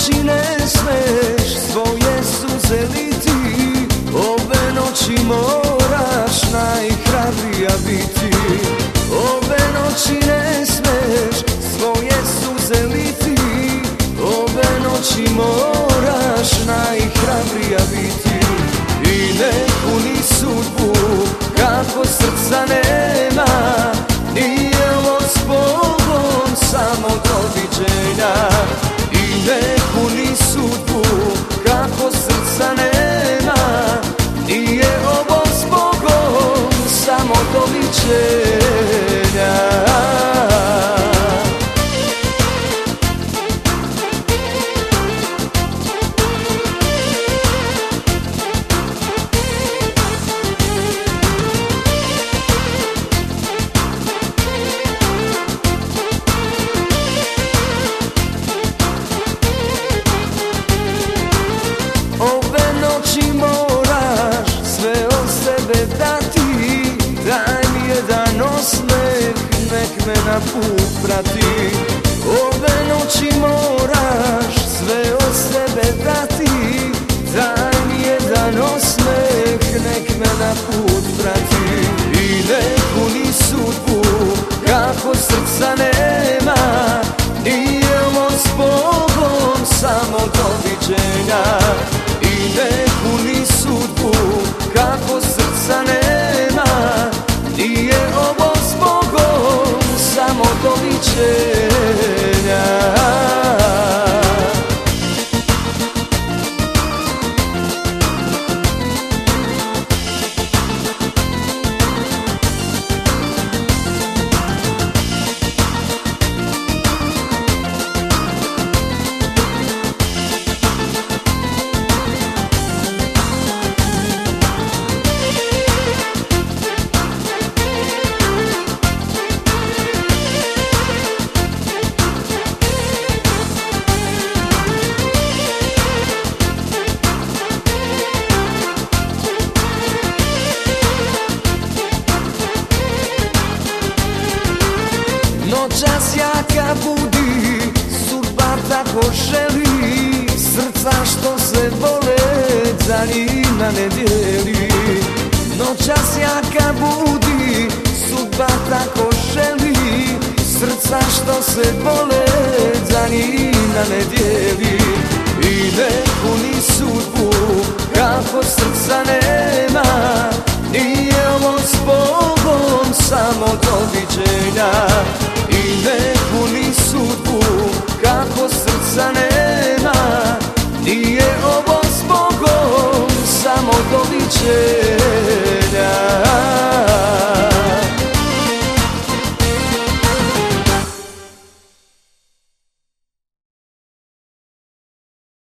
noći ne smeš svoje suze liti Ove noći moraš najhrabrija biti. Ove noći ne smeš svoje suze liti Ove noći moraš najhrabrija biti. Doviđenja na put prati Ove noći moraš sve od sebe dati. Daj jedan osmeh, nek me na put prati. I ne puni sudbu kako srca nema. Nije s Bogom samo doviđenja. I ne puni sudbu kako srca nema doviđenja Jaka budi, sudba tako želi Srca što se vole, za njima ne dijeli. Noćas jaka budi, sudba tako želi Srca što se vole, za njima ne dijeli. I ne puni sudbu, kako srca